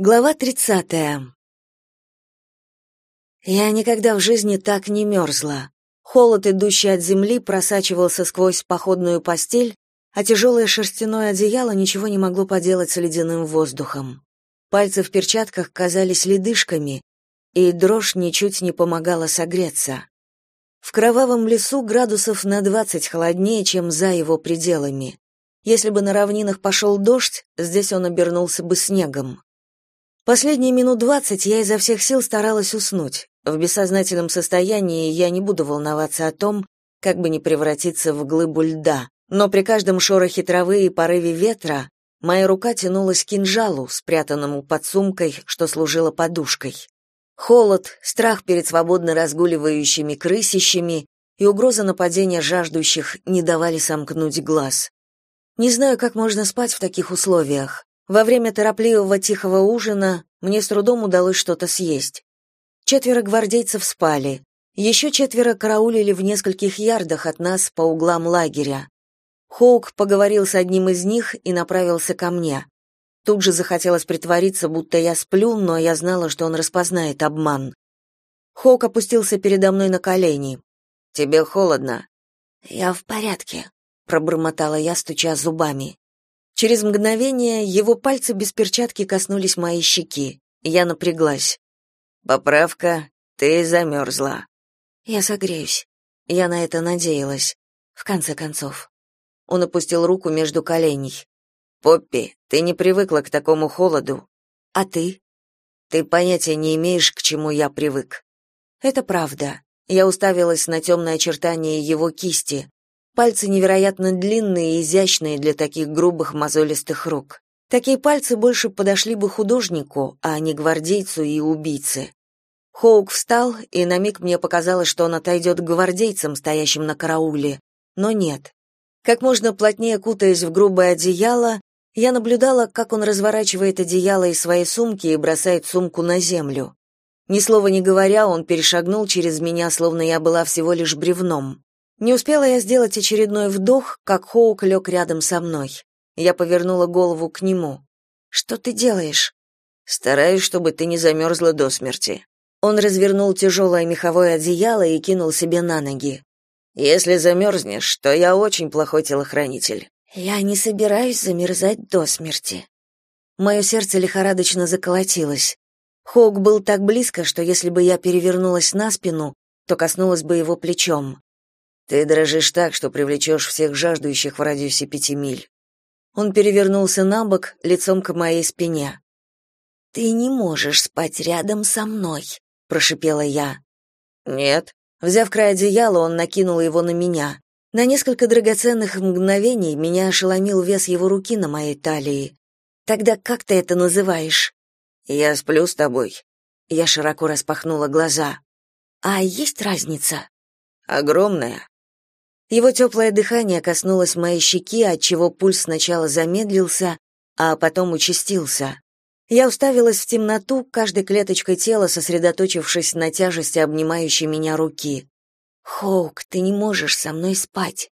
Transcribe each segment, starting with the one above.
Глава 30. Я никогда в жизни так не мерзла. Холод, идущий от земли, просачивался сквозь походную постель, а тяжелое шерстяное одеяло ничего не могло поделать с ледяным воздухом. Пальцы в перчатках казались ледышками, и дрожь ничуть не помогала согреться. В кровавом лесу градусов на двадцать холоднее, чем за его пределами. Если бы на равнинах пошел дождь, здесь он обернулся бы снегом. Последние минут двадцать я изо всех сил старалась уснуть. В бессознательном состоянии я не буду волноваться о том, как бы не превратиться в глыбу льда, но при каждом шорохе травы и порыве ветра моя рука тянулась к кинжалу, спрятанному под сумкой, что служила подушкой. Холод, страх перед свободно разгуливающими крысищами и угроза нападения жаждущих не давали сомкнуть глаз. Не знаю, как можно спать в таких условиях. Во время торопливого тихого ужина мне с трудом удалось что-то съесть. Четверо гвардейцев спали. Еще четверо караулили в нескольких ярдах от нас по углам лагеря. Хоук поговорил с одним из них и направился ко мне. Тут же захотелось притвориться, будто я сплю, но я знала, что он распознает обман. Хоук опустился передо мной на колени. «Тебе холодно?» «Я в порядке», — пробормотала я, стуча зубами. Через мгновение его пальцы без перчатки коснулись моей щеки. Я напряглась. «Поправка, ты замерзла». «Я согреюсь». Я на это надеялась. В конце концов. Он опустил руку между коленей. «Поппи, ты не привыкла к такому холоду». «А ты?» «Ты понятия не имеешь, к чему я привык». «Это правда». Я уставилась на темное очертание его кисти, Пальцы невероятно длинные и изящные для таких грубых мозолистых рук. Такие пальцы больше подошли бы художнику, а не гвардейцу и убийце. Хоук встал, и на миг мне показалось, что он отойдет к гвардейцам, стоящим на карауле. Но нет. Как можно плотнее кутаясь в грубое одеяло, я наблюдала, как он разворачивает одеяло из своей сумки и бросает сумку на землю. Ни слова не говоря, он перешагнул через меня, словно я была всего лишь бревном. Не успела я сделать очередной вдох, как Хоук лег рядом со мной. Я повернула голову к нему. «Что ты делаешь?» «Стараюсь, чтобы ты не замерзла до смерти». Он развернул тяжелое меховое одеяло и кинул себе на ноги. «Если замерзнешь, то я очень плохой телохранитель». «Я не собираюсь замерзать до смерти». Мое сердце лихорадочно заколотилось. Хоук был так близко, что если бы я перевернулась на спину, то коснулась бы его плечом. Ты дрожишь так, что привлечешь всех жаждущих в радиусе пяти миль. Он перевернулся на бок, лицом к моей спине. Ты не можешь спать рядом со мной, прошипела я. Нет. Взяв край одеяла, он накинул его на меня. На несколько драгоценных мгновений меня ошеломил вес его руки на моей талии. Тогда как ты это называешь? Я сплю с тобой. Я широко распахнула глаза. А есть разница? Огромная. Его теплое дыхание коснулось моей щеки, отчего пульс сначала замедлился, а потом участился. Я уставилась в темноту, каждой клеточкой тела сосредоточившись на тяжести обнимающей меня руки. «Хоук, ты не можешь со мной спать».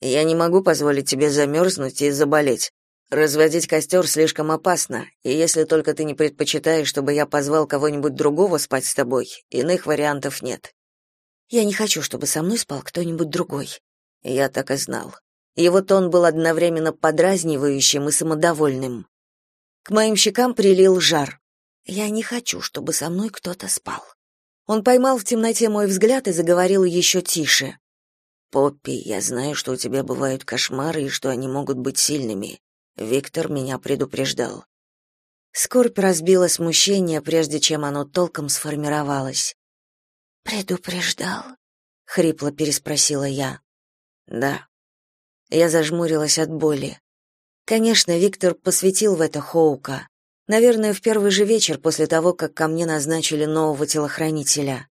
«Я не могу позволить тебе замерзнуть и заболеть. Разводить костер слишком опасно, и если только ты не предпочитаешь, чтобы я позвал кого-нибудь другого спать с тобой, иных вариантов нет. Я не хочу, чтобы со мной спал кто-нибудь другой. Я так и знал. Его тон был одновременно подразнивающим и самодовольным. К моим щекам прилил жар. Я не хочу, чтобы со мной кто-то спал. Он поймал в темноте мой взгляд и заговорил еще тише. Поппи, я знаю, что у тебя бывают кошмары и что они могут быть сильными. Виктор меня предупреждал. Скорбь разбила смущение, прежде чем оно толком сформировалось. «Предупреждал?» — хрипло переспросила я. «Да». Я зажмурилась от боли. Конечно, Виктор посвятил в это Хоука. Наверное, в первый же вечер после того, как ко мне назначили нового телохранителя.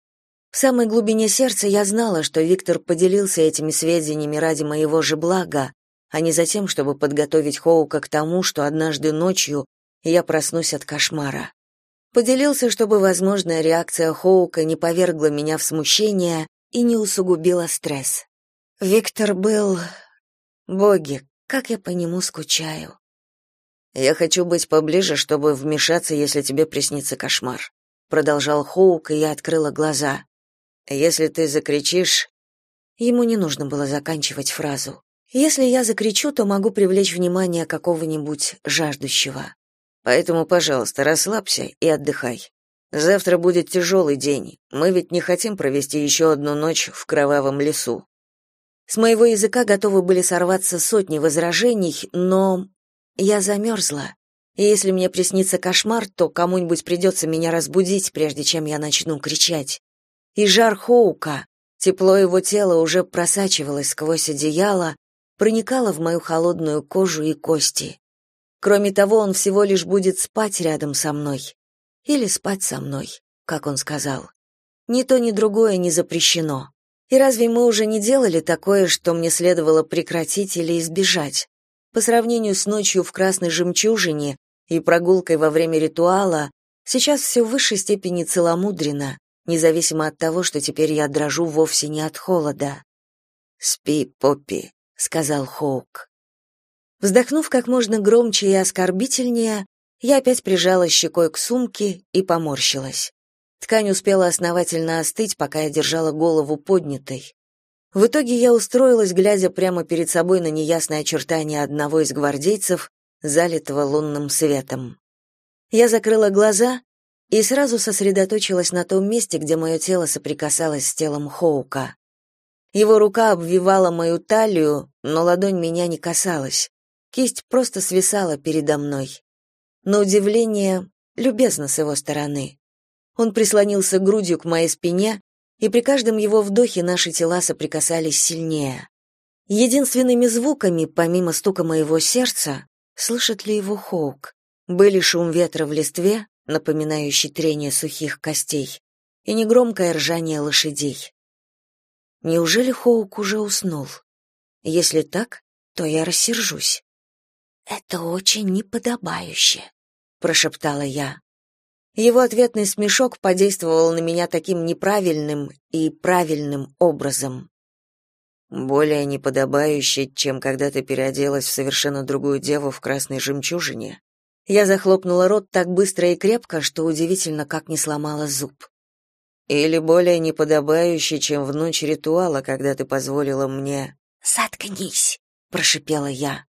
В самой глубине сердца я знала, что Виктор поделился этими сведениями ради моего же блага, а не за тем, чтобы подготовить Хоука к тому, что однажды ночью я проснусь от кошмара. Поделился, чтобы возможная реакция Хоука не повергла меня в смущение и не усугубила стресс. Виктор был... Боги, как я по нему скучаю. Я хочу быть поближе, чтобы вмешаться, если тебе приснится кошмар, продолжал Хоук, и я открыла глаза. Если ты закричишь, ему не нужно было заканчивать фразу. Если я закричу, то могу привлечь внимание какого-нибудь жаждущего. Поэтому, пожалуйста, расслабься и отдыхай. Завтра будет тяжелый день. Мы ведь не хотим провести еще одну ночь в кровавом лесу. С моего языка готовы были сорваться сотни возражений, но я замерзла. И если мне приснится кошмар, то кому-нибудь придется меня разбудить, прежде чем я начну кричать. И жар Хоука, тепло его тела уже просачивалось сквозь одеяло, проникало в мою холодную кожу и кости. Кроме того, он всего лишь будет спать рядом со мной. Или спать со мной, как он сказал. Ни то, ни другое не запрещено. И разве мы уже не делали такое, что мне следовало прекратить или избежать? По сравнению с ночью в Красной Жемчужине и прогулкой во время ритуала, сейчас все в высшей степени целомудренно, независимо от того, что теперь я дрожу вовсе не от холода. «Спи, Поппи», — сказал Хоук. Вздохнув как можно громче и оскорбительнее, я опять прижала щекой к сумке и поморщилась. Ткань успела основательно остыть, пока я держала голову поднятой. В итоге я устроилась, глядя прямо перед собой на неясное очертание одного из гвардейцев, залитого лунным светом. Я закрыла глаза и сразу сосредоточилась на том месте, где мое тело соприкасалось с телом Хоука. Его рука обвивала мою талию, но ладонь меня не касалась. Кисть просто свисала передо мной. На удивление, любезно с его стороны. Он прислонился грудью к моей спине, и при каждом его вдохе наши тела соприкасались сильнее. Единственными звуками, помимо стука моего сердца, слышит ли его Хоук, были шум ветра в листве, напоминающий трение сухих костей, и негромкое ржание лошадей. Неужели Хоук уже уснул? Если так, то я рассержусь. Это очень неподобающе, прошептала я. Его ответный смешок подействовал на меня таким неправильным и правильным образом. Более неподобающе, чем когда ты переоделась в совершенно другую деву в красной жемчужине. Я захлопнула рот так быстро и крепко, что удивительно, как не сломала зуб. Или более неподобающе, чем в ночь ритуала, когда ты позволила мне... «Заткнись!» — прошипела я.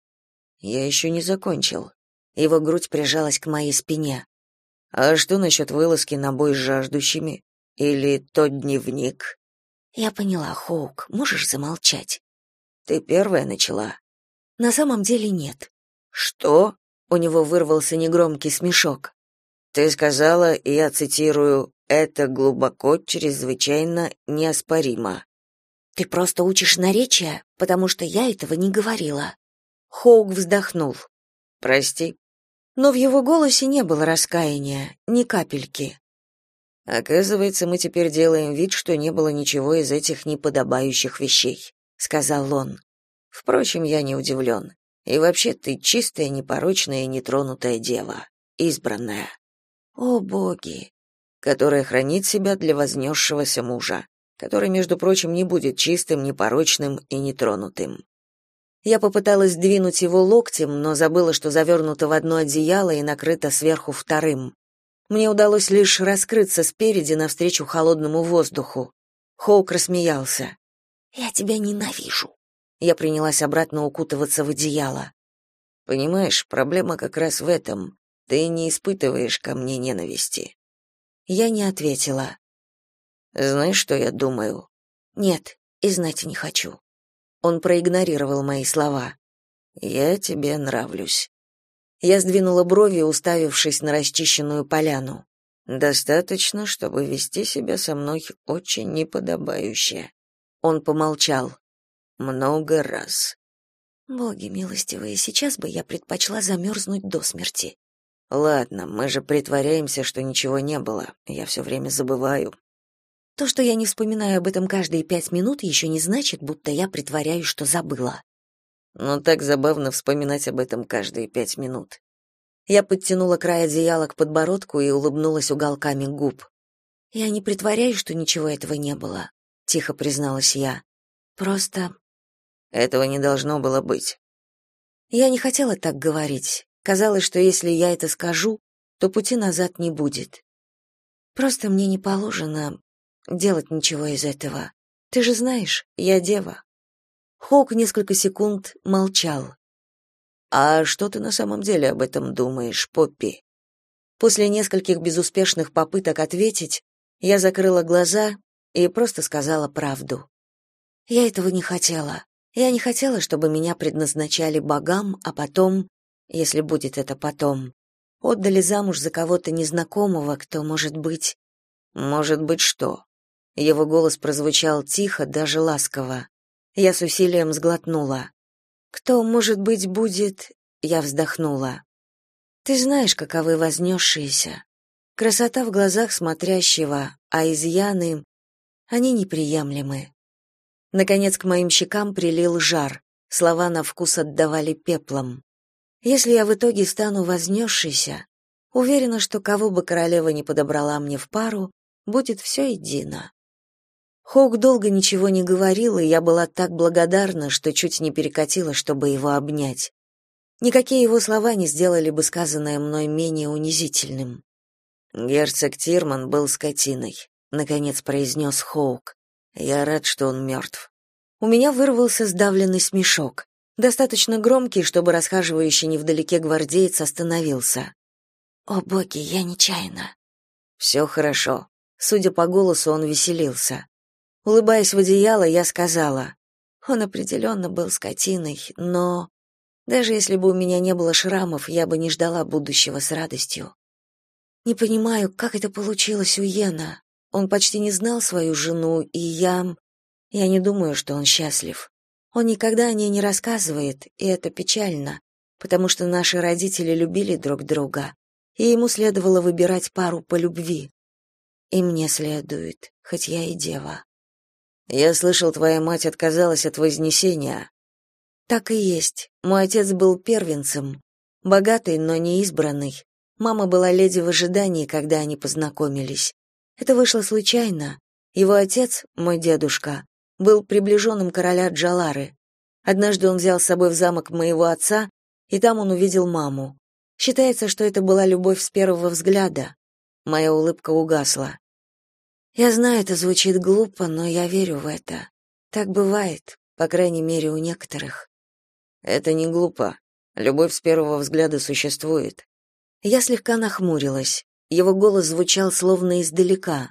Я еще не закончил. Его грудь прижалась к моей спине. А что насчет вылазки на бой с жаждущими? Или тот дневник? Я поняла, Хоук, можешь замолчать? Ты первая начала. На самом деле нет. Что? У него вырвался негромкий смешок. Ты сказала, и я цитирую, это глубоко, чрезвычайно неоспоримо. Ты просто учишь наречия, потому что я этого не говорила. Хоук вздохнул. Прости, но в его голосе не было раскаяния, ни капельки. Оказывается, мы теперь делаем вид, что не было ничего из этих неподобающих вещей, сказал он. Впрочем, я не удивлен. И вообще ты чистая, непорочная нетронутая дева, избранная. О боги, которая хранит себя для вознесшегося мужа, который, между прочим, не будет чистым, непорочным и нетронутым. Я попыталась двинуть его локтем, но забыла, что завернуто в одно одеяло и накрыто сверху вторым. Мне удалось лишь раскрыться спереди навстречу холодному воздуху. Хоук рассмеялся. «Я тебя ненавижу». Я принялась обратно укутываться в одеяло. «Понимаешь, проблема как раз в этом. Ты не испытываешь ко мне ненависти». Я не ответила. «Знаешь, что я думаю?» «Нет, и знать не хочу». Он проигнорировал мои слова. Я тебе нравлюсь. Я сдвинула брови, уставившись на расчищенную поляну. Достаточно, чтобы вести себя со мной очень неподобающе. Он помолчал. Много раз. Боги милостивые, сейчас бы я предпочла замерзнуть до смерти. Ладно, мы же притворяемся, что ничего не было. Я все время забываю. То, что я не вспоминаю об этом каждые пять минут, еще не значит, будто я притворяюсь, что забыла. Но так забавно вспоминать об этом каждые пять минут. Я подтянула край одеяла к подбородку и улыбнулась уголками губ. Я не притворяюсь, что ничего этого не было, тихо призналась я. Просто этого не должно было быть. Я не хотела так говорить. Казалось, что если я это скажу, то пути назад не будет. Просто мне не положено делать ничего из этого. Ты же знаешь, я дева. Хоук несколько секунд молчал. А что ты на самом деле об этом думаешь, Поппи? После нескольких безуспешных попыток ответить, я закрыла глаза и просто сказала правду. Я этого не хотела. Я не хотела, чтобы меня предназначали богам, а потом, если будет это потом, отдали замуж за кого-то незнакомого, кто, может быть... Может быть, что? Его голос прозвучал тихо, даже ласково. Я с усилием сглотнула. Кто, может быть, будет... Я вздохнула. Ты знаешь, каковы вознесшиеся. Красота в глазах смотрящего, а изъяны... Они неприемлемы. Наконец к моим щекам прилил жар. Слова на вкус отдавали пеплом. Если я в итоге стану вознесшейся, уверена, что кого бы королева не подобрала мне в пару, будет все едино. Хоук долго ничего не говорил, и я была так благодарна, что чуть не перекатила, чтобы его обнять. Никакие его слова не сделали бы сказанное мной менее унизительным. Герцог Тирман был скотиной, наконец произнес Хоук. Я рад, что он мертв». У меня вырвался сдавленный смешок достаточно громкий, чтобы расхаживающий невдалеке гвардеец остановился. «О, боги, я нечаянно». «Все хорошо». Судя по голосу, он веселился. Улыбаясь в одеяло, я сказала, он определенно был скотиной, но... Даже если бы у меня не было шрамов, я бы не ждала будущего с радостью. Не понимаю, как это получилось у Йена. Он почти не знал свою жену, и я... Я не думаю, что он счастлив. Он никогда о ней не рассказывает, и это печально, потому что наши родители любили друг друга, и ему следовало выбирать пару по любви. И мне следует, хоть я и дева. Я слышал, твоя мать отказалась от вознесения. Так и есть. Мой отец был первенцем, богатый, но не избранный. Мама была леди в ожидании, когда они познакомились. Это вышло случайно. Его отец, мой дедушка, был приближенным короля Джалары. Однажды он взял с собой в замок моего отца, и там он увидел маму. Считается, что это была любовь с первого взгляда. Моя улыбка угасла. Я знаю, это звучит глупо, но я верю в это. Так бывает, по крайней мере, у некоторых. Это не глупо. Любовь с первого взгляда существует. Я слегка нахмурилась. Его голос звучал словно издалека.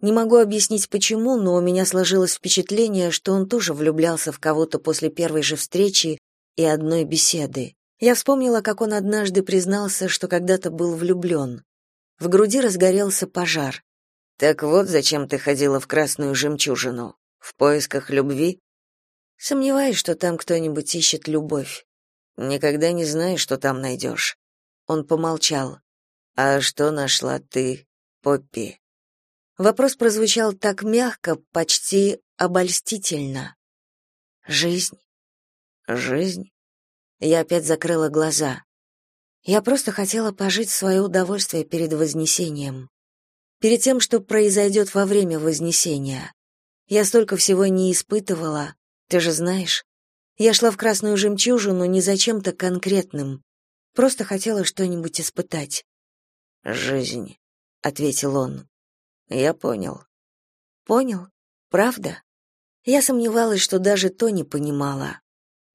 Не могу объяснить почему, но у меня сложилось впечатление, что он тоже влюблялся в кого-то после первой же встречи и одной беседы. Я вспомнила, как он однажды признался, что когда-то был влюблен. В груди разгорелся пожар. Так вот, зачем ты ходила в Красную жемчужину? В поисках любви? Сомневаюсь, что там кто-нибудь ищет любовь. Никогда не знаешь, что там найдешь». Он помолчал. А что нашла ты, Поппи? Вопрос прозвучал так мягко, почти обольстительно. Жизнь. Жизнь. Я опять закрыла глаза. Я просто хотела пожить в свое удовольствие перед вознесением. Перед тем, что произойдет во время вознесения. Я столько всего не испытывала, ты же знаешь. Я шла в красную жемчужину не за чем-то конкретным. Просто хотела что-нибудь испытать. «Жизнь», — ответил он. Я понял. Понял? Правда? Я сомневалась, что даже то не понимала.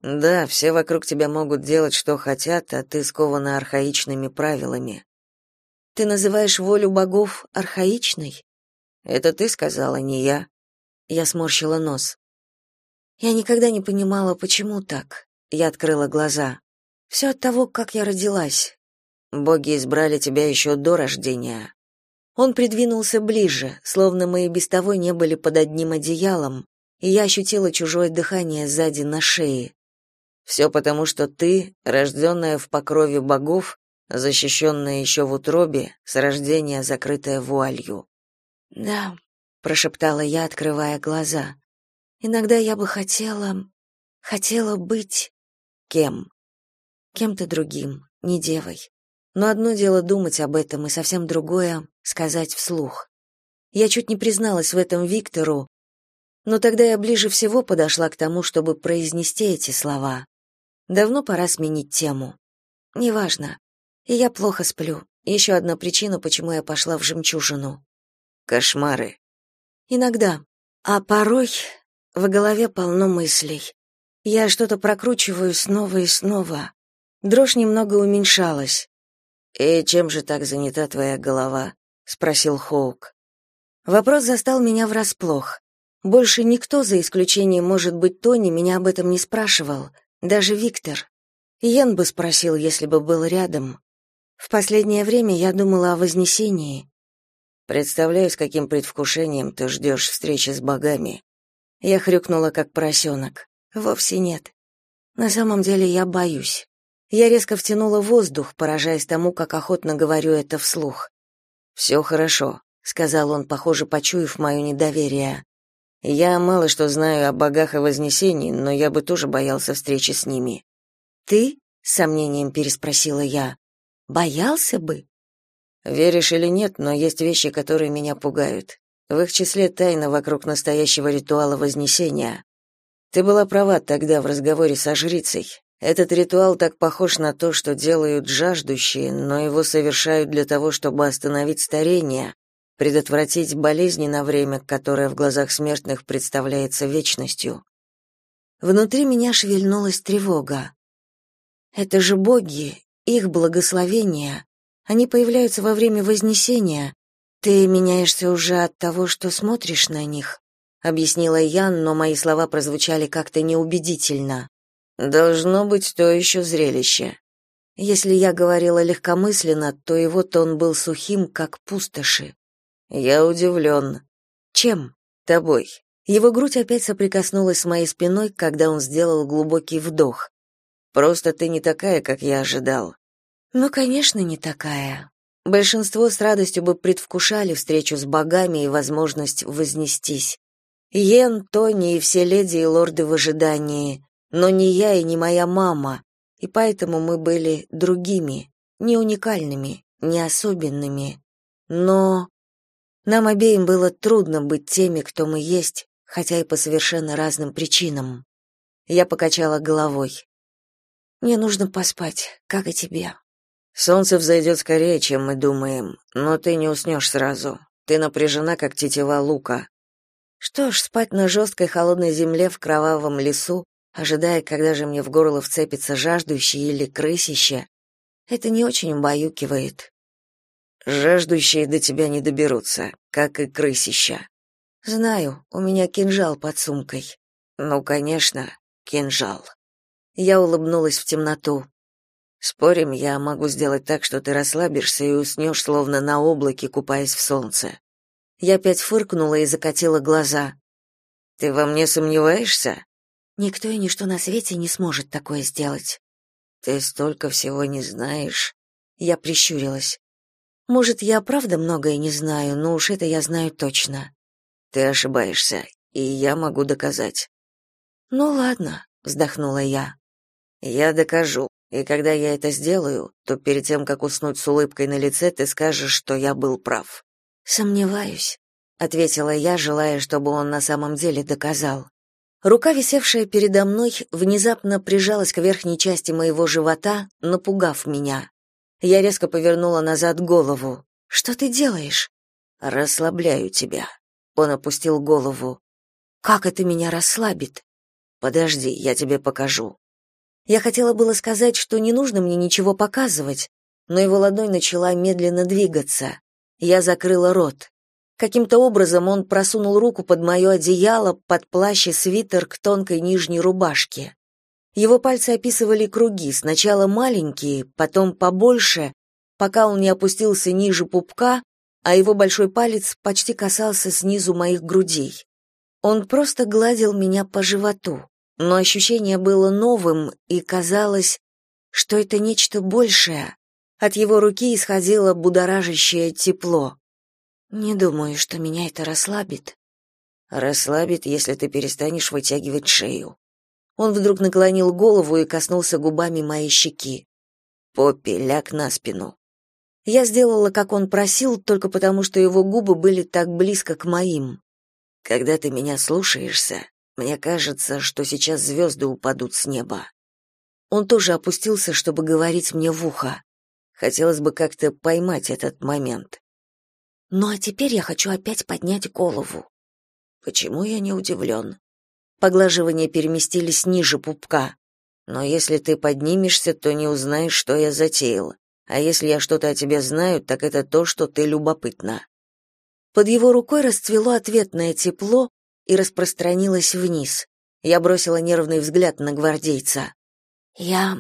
Да, все вокруг тебя могут делать, что хотят, а ты скована архаичными правилами. Ты называешь волю богов архаичной? Это ты сказала, не я. Я сморщила нос. Я никогда не понимала, почему так. Я открыла глаза. Все от того, как я родилась. Боги избрали тебя еще до рождения. Он придвинулся ближе, словно мы и без того не были под одним одеялом, и я ощутила чужое дыхание сзади на шее. Все потому, что ты, рожденная в покрове богов, защищенная еще в утробе, с рождения закрытая вуалью. Да, прошептала я, открывая глаза. Иногда я бы хотела, хотела быть кем? Кем-то другим, не девой. Но одно дело думать об этом, и совсем другое сказать вслух. Я чуть не призналась в этом Виктору, но тогда я ближе всего подошла к тому, чтобы произнести эти слова. Давно пора сменить тему. Неважно. И я плохо сплю. Еще одна причина, почему я пошла в жемчужину. Кошмары. Иногда. А порой в голове полно мыслей. Я что-то прокручиваю снова и снова. Дрожь немного уменьшалась. «И чем же так занята твоя голова?» — спросил Хоук. Вопрос застал меня врасплох. Больше никто, за исключением, может быть, Тони, меня об этом не спрашивал. Даже Виктор. Йен бы спросил, если бы был рядом. В последнее время я думала о Вознесении. Представляю, с каким предвкушением ты ждешь встречи с богами. Я хрюкнула, как поросенок. Вовсе нет. На самом деле я боюсь. Я резко втянула воздух, поражаясь тому, как охотно говорю это вслух. «Все хорошо», — сказал он, похоже, почуяв мое недоверие. «Я мало что знаю о богах и Вознесении, но я бы тоже боялся встречи с ними». «Ты?» — с сомнением переспросила я. «Боялся бы?» «Веришь или нет, но есть вещи, которые меня пугают. В их числе тайна вокруг настоящего ритуала Вознесения. Ты была права тогда в разговоре со жрицей. Этот ритуал так похож на то, что делают жаждущие, но его совершают для того, чтобы остановить старение, предотвратить болезни на время, которое в глазах смертных представляется вечностью. Внутри меня шевельнулась тревога. Это же боги, их благословения. Они появляются во время Вознесения. Ты меняешься уже от того, что смотришь на них объяснила Ян, но мои слова прозвучали как-то неубедительно. Должно быть то еще зрелище. Если я говорила легкомысленно, то его тон был сухим, как пустоши. Я удивлен. Чем? Тобой. Его грудь опять соприкоснулась с моей спиной, когда он сделал глубокий вдох. Просто ты не такая, как я ожидал. Ну, конечно, не такая. Большинство с радостью бы предвкушали встречу с богами и возможность вознестись. Йен, Тони и все леди и лорды в ожидании, но не я и не моя мама, и поэтому мы были другими, не уникальными, не особенными. Но нам обеим было трудно быть теми, кто мы есть, хотя и по совершенно разным причинам. Я покачала головой. Мне нужно поспать, как и тебе. Солнце взойдет скорее, чем мы думаем, но ты не уснешь сразу. Ты напряжена, как тетива лука. Что ж, спать на жесткой холодной земле в кровавом лесу, ожидая, когда же мне в горло вцепится жаждущий или крысище, это не очень убаюкивает. Жаждущие до тебя не доберутся, как и крысища. Знаю, у меня кинжал под сумкой. Ну, конечно, кинжал. Я улыбнулась в темноту. Спорим, я могу сделать так, что ты расслабишься и уснешь, словно на облаке, купаясь в солнце. Я опять фыркнула и закатила глаза. Ты во мне сомневаешься? Никто и ничто на свете не сможет такое сделать. Ты столько всего не знаешь. Я прищурилась. Может, я правда многое не знаю, но уж это я знаю точно. Ты ошибаешься, и я могу доказать. Ну ладно, вздохнула я. Я докажу, и когда я это сделаю, то перед тем, как уснуть с улыбкой на лице, ты скажешь, что я был прав. Сомневаюсь, ответила я, желая, чтобы он на самом деле доказал. Рука, висевшая передо мной, внезапно прижалась к верхней части моего живота, напугав меня. Я резко повернула назад голову. Что ты делаешь? Расслабляю тебя. Он опустил голову. Как это меня расслабит? Подожди, я тебе покажу. Я хотела было сказать, что не нужно мне ничего показывать, но его ладонь начала медленно двигаться. Я закрыла рот. Каким-то образом он просунул руку под мое одеяло, под плащ и свитер к тонкой нижней рубашке. Его пальцы описывали круги, сначала маленькие, потом побольше, пока он не опустился ниже пупка, а его большой палец почти касался снизу моих грудей. Он просто гладил меня по животу, но ощущение было новым, и казалось, что это нечто большее, от его руки исходило будоражащее тепло. Не думаю, что меня это расслабит. Расслабит, если ты перестанешь вытягивать шею. Он вдруг наклонил голову и коснулся губами моей щеки. Поппи, ляг на спину. Я сделала, как он просил, только потому, что его губы были так близко к моим. Когда ты меня слушаешься, мне кажется, что сейчас звезды упадут с неба. Он тоже опустился, чтобы говорить мне в ухо. Хотелось бы как-то поймать этот момент. Ну а теперь я хочу опять поднять голову. Почему я не удивлен? Поглаживания переместились ниже пупка. Но если ты поднимешься, то не узнаешь, что я затеял. А если я что-то о тебе знаю, так это то, что ты любопытна. Под его рукой расцвело ответное тепло и распространилось вниз. Я бросила нервный взгляд на гвардейца. Я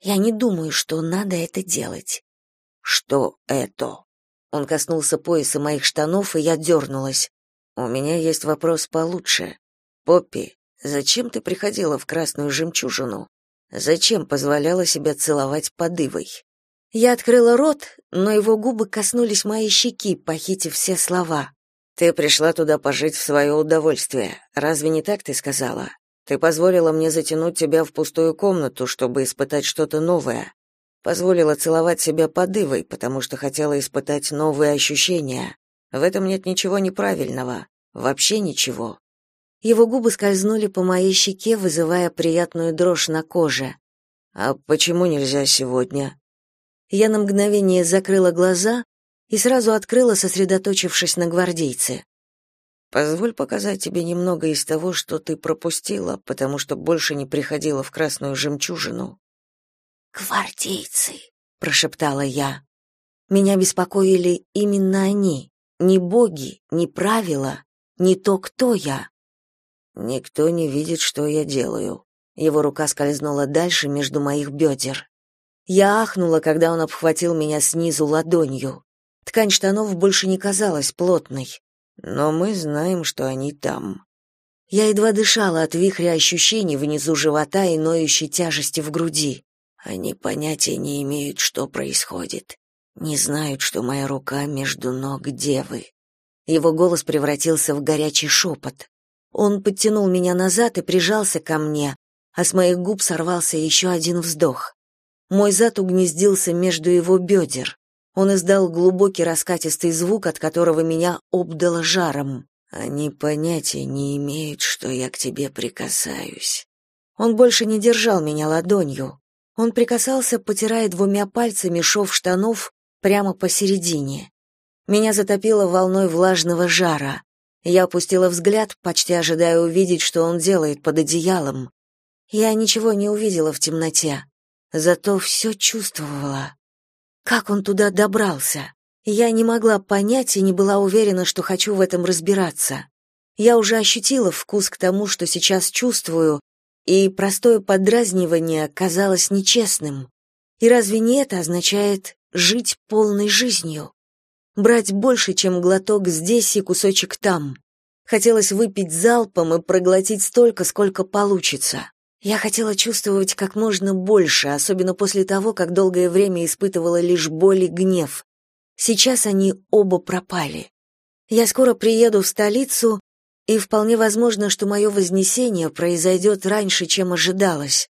я не думаю, что надо это делать. Что это? Он коснулся пояса моих штанов, и я дернулась. У меня есть вопрос получше. Поппи, зачем ты приходила в красную жемчужину? Зачем позволяла себя целовать подывой? Я открыла рот, но его губы коснулись моей щеки, похитив все слова. Ты пришла туда пожить в свое удовольствие. Разве не так ты сказала? Ты позволила мне затянуть тебя в пустую комнату, чтобы испытать что-то новое. Позволила целовать себя подывой, потому что хотела испытать новые ощущения. В этом нет ничего неправильного, вообще ничего. Его губы скользнули по моей щеке, вызывая приятную дрожь на коже. А почему нельзя сегодня? Я на мгновение закрыла глаза и сразу открыла, сосредоточившись на гвардейце. Позволь показать тебе немного из того, что ты пропустила, потому что больше не приходила в красную жемчужину. Гвардейцы, прошептала я. Меня беспокоили именно они, не боги, не правила, не то, кто я. Никто не видит, что я делаю. Его рука скользнула дальше между моих бедер. Я ахнула, когда он обхватил меня снизу ладонью. Ткань штанов больше не казалась плотной, но мы знаем, что они там. Я едва дышала от вихря ощущений внизу живота и ноющей тяжести в груди. Они понятия не имеют, что происходит. Не знают, что моя рука между ног девы. Его голос превратился в горячий шепот. Он подтянул меня назад и прижался ко мне, а с моих губ сорвался еще один вздох. Мой зад угнездился между его бедер. Он издал глубокий раскатистый звук, от которого меня обдало жаром. Они понятия не имеют, что я к тебе прикасаюсь. Он больше не держал меня ладонью. Он прикасался, потирая двумя пальцами шов штанов прямо посередине. Меня затопило волной влажного жара. Я опустила взгляд, почти ожидая увидеть, что он делает под одеялом. Я ничего не увидела в темноте зато все чувствовала. Как он туда добрался? Я не могла понять и не была уверена, что хочу в этом разбираться. Я уже ощутила вкус к тому, что сейчас чувствую, и простое подразнивание казалось нечестным. И разве не это означает жить полной жизнью? Брать больше, чем глоток здесь и кусочек там. Хотелось выпить залпом и проглотить столько, сколько получится. Я хотела чувствовать как можно больше, особенно после того, как долгое время испытывала лишь боль и гнев. Сейчас они оба пропали. Я скоро приеду в столицу, и вполне возможно, что мое вознесение произойдет раньше, чем ожидалось.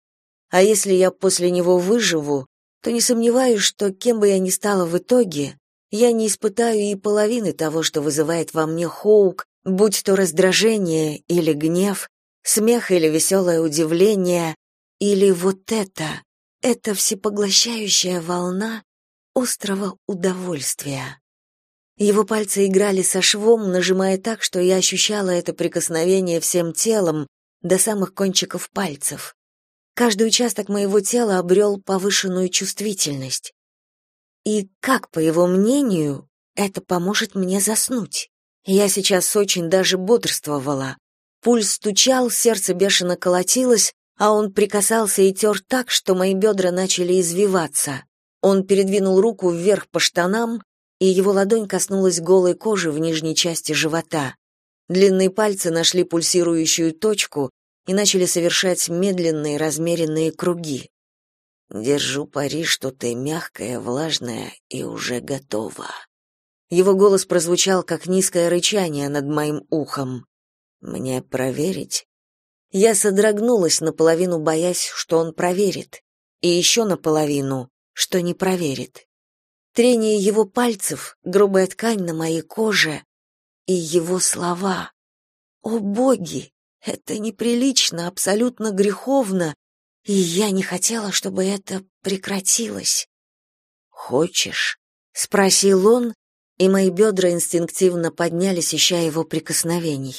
А если я после него выживу, то не сомневаюсь, что кем бы я ни стала в итоге, я не испытаю и половины того, что вызывает во мне Хоук, будь то раздражение или гнев, смех или веселое удивление, или вот это, эта всепоглощающая волна острого удовольствия. Его пальцы играли со швом, нажимая так, что я ощущала это прикосновение всем телом до самых кончиков пальцев. Каждый участок моего тела обрел повышенную чувствительность. И как, по его мнению, это поможет мне заснуть? Я сейчас очень даже бодрствовала, Пульс стучал, сердце бешено колотилось, а он прикасался и тер так, что мои бедра начали извиваться. Он передвинул руку вверх по штанам, и его ладонь коснулась голой кожи в нижней части живота. Длинные пальцы нашли пульсирующую точку и начали совершать медленные размеренные круги. Держу пари, что ты мягкая, влажная и уже готова. Его голос прозвучал как низкое рычание над моим ухом. Мне проверить? Я содрогнулась наполовину, боясь, что он проверит, и еще наполовину, что не проверит. Трение его пальцев, грубая ткань на моей коже и его слова. О боги, это неприлично, абсолютно греховно и я не хотела, чтобы это прекратилось. «Хочешь?» — спросил он, и мои бедра инстинктивно поднялись, ища его прикосновений.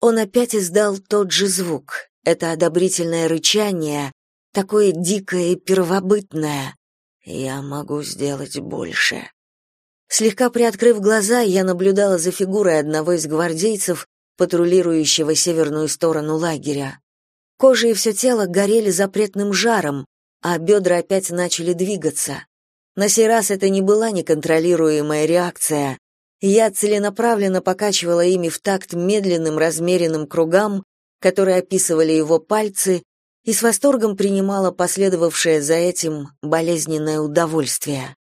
Он опять издал тот же звук. Это одобрительное рычание, такое дикое и первобытное. Я могу сделать больше. Слегка приоткрыв глаза, я наблюдала за фигурой одного из гвардейцев, патрулирующего северную сторону лагеря. Кожа и все тело горели запретным жаром, а бедра опять начали двигаться. На сей раз это не была неконтролируемая реакция. Я целенаправленно покачивала ими в такт медленным размеренным кругам, которые описывали его пальцы, и с восторгом принимала последовавшее за этим болезненное удовольствие.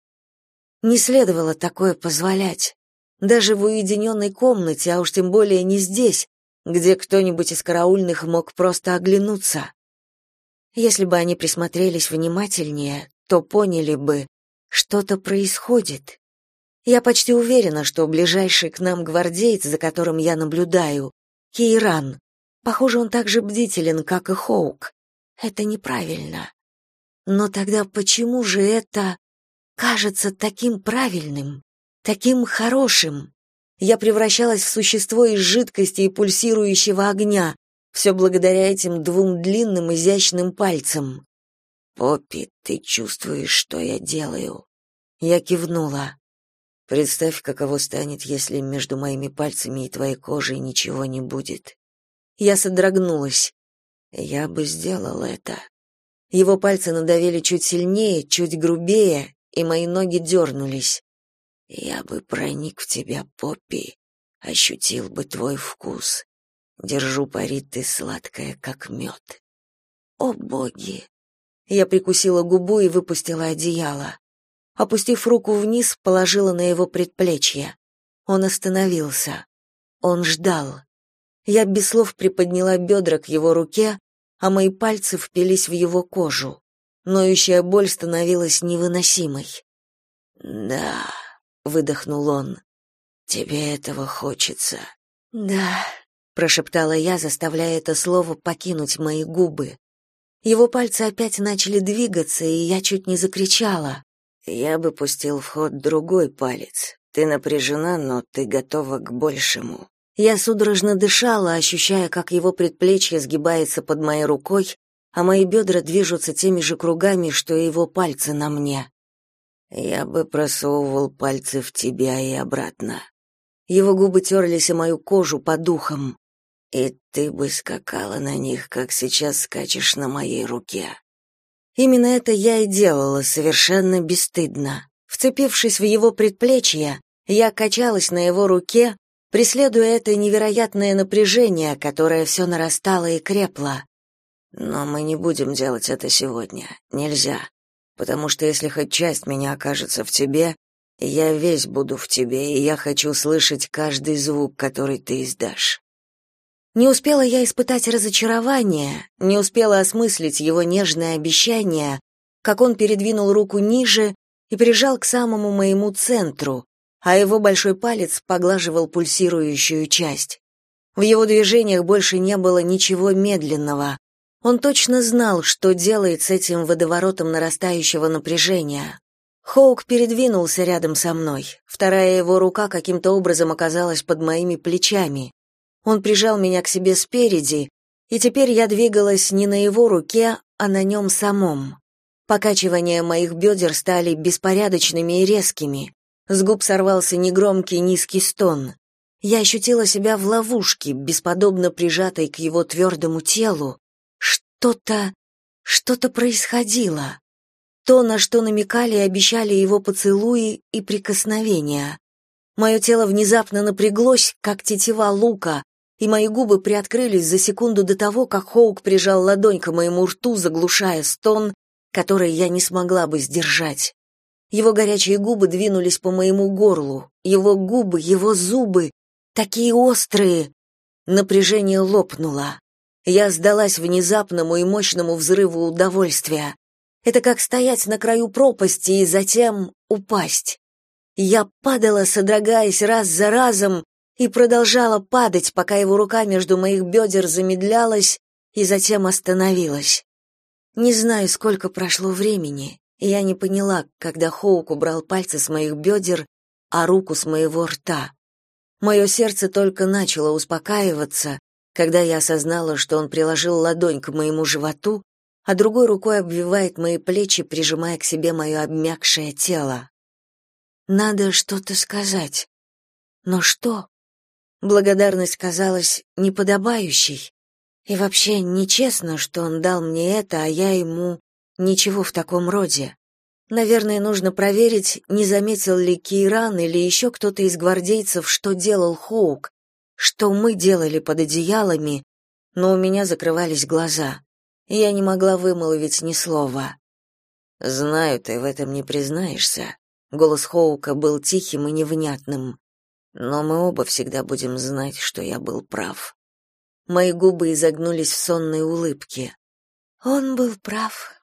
Не следовало такое позволять. Даже в уединенной комнате, а уж тем более не здесь, где кто-нибудь из караульных мог просто оглянуться. Если бы они присмотрелись внимательнее, то поняли бы, что-то происходит. Я почти уверена, что ближайший к нам гвардеец, за которым я наблюдаю, Кейран, похоже, он так же бдителен, как и Хоук. Это неправильно. Но тогда почему же это кажется таким правильным, таким хорошим. Я превращалась в существо из жидкости и пульсирующего огня, все благодаря этим двум длинным изящным пальцам. «Поппи, ты чувствуешь, что я делаю?» Я кивнула. «Представь, каково станет, если между моими пальцами и твоей кожей ничего не будет». Я содрогнулась. Я бы сделал это. Его пальцы надавили чуть сильнее, чуть грубее, и мои ноги дернулись. Я бы проник в тебя, Поппи, ощутил бы твой вкус. Держу пари, ты сладкая, как мед. О, боги! Я прикусила губу и выпустила одеяло. Опустив руку вниз, положила на его предплечье. Он остановился. Он ждал. Я без слов приподняла бедра к его руке, а мои пальцы впились в его кожу. Ноющая боль становилась невыносимой. «Да», — выдохнул он, — «тебе этого хочется». «Да», — прошептала я, заставляя это слово покинуть мои губы. Его пальцы опять начали двигаться, и я чуть не закричала. «Я бы пустил в ход другой палец. Ты напряжена, но ты готова к большему». Я судорожно дышала, ощущая, как его предплечье сгибается под моей рукой, а мои бедра движутся теми же кругами, что и его пальцы на мне. Я бы просовывал пальцы в тебя и обратно. Его губы терлись о мою кожу по духам, и ты бы скакала на них, как сейчас скачешь на моей руке. Именно это я и делала совершенно бесстыдно. Вцепившись в его предплечье, я качалась на его руке, преследуя это невероятное напряжение, которое все нарастало и крепло. Но мы не будем делать это сегодня. Нельзя. Потому что если хоть часть меня окажется в тебе, я весь буду в тебе, и я хочу слышать каждый звук, который ты издашь. Не успела я испытать разочарование, не успела осмыслить его нежное обещание, как он передвинул руку ниже и прижал к самому моему центру, а его большой палец поглаживал пульсирующую часть. В его движениях больше не было ничего медленного, он точно знал, что делает с этим водоворотом нарастающего напряжения. Хоук передвинулся рядом со мной. Вторая его рука каким-то образом оказалась под моими плечами. Он прижал меня к себе спереди, и теперь я двигалась не на его руке, а на нем самом. Покачивания моих бедер стали беспорядочными и резкими. С губ сорвался негромкий низкий стон. Я ощутила себя в ловушке, бесподобно прижатой к его твердому телу, что-то... что-то происходило. То, на что намекали и обещали его поцелуи и прикосновения. Мое тело внезапно напряглось, как тетива лука, и мои губы приоткрылись за секунду до того, как Хоук прижал ладонь к моему рту, заглушая стон, который я не смогла бы сдержать. Его горячие губы двинулись по моему горлу, его губы, его зубы, такие острые. Напряжение лопнуло. Я сдалась внезапному и мощному взрыву удовольствия. Это как стоять на краю пропасти и затем упасть. Я падала, содрогаясь раз за разом, и продолжала падать, пока его рука между моих бедер замедлялась и затем остановилась. Не знаю, сколько прошло времени, и я не поняла, когда Хоук убрал пальцы с моих бедер, а руку с моего рта. Мое сердце только начало успокаиваться, когда я осознала, что он приложил ладонь к моему животу, а другой рукой обвивает мои плечи, прижимая к себе мое обмякшее тело. Надо что-то сказать. Но что? Благодарность казалась неподобающей. И вообще нечестно, что он дал мне это, а я ему ничего в таком роде. Наверное, нужно проверить, не заметил ли Кейран или еще кто-то из гвардейцев, что делал Хоук, что мы делали под одеялами, но у меня закрывались глаза, я не могла вымолвить ни слова. «Знаю, ты в этом не признаешься». Голос Хоука был тихим и невнятным. «Но мы оба всегда будем знать, что я был прав». Мои губы изогнулись в сонной улыбке. «Он был прав.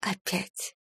Опять».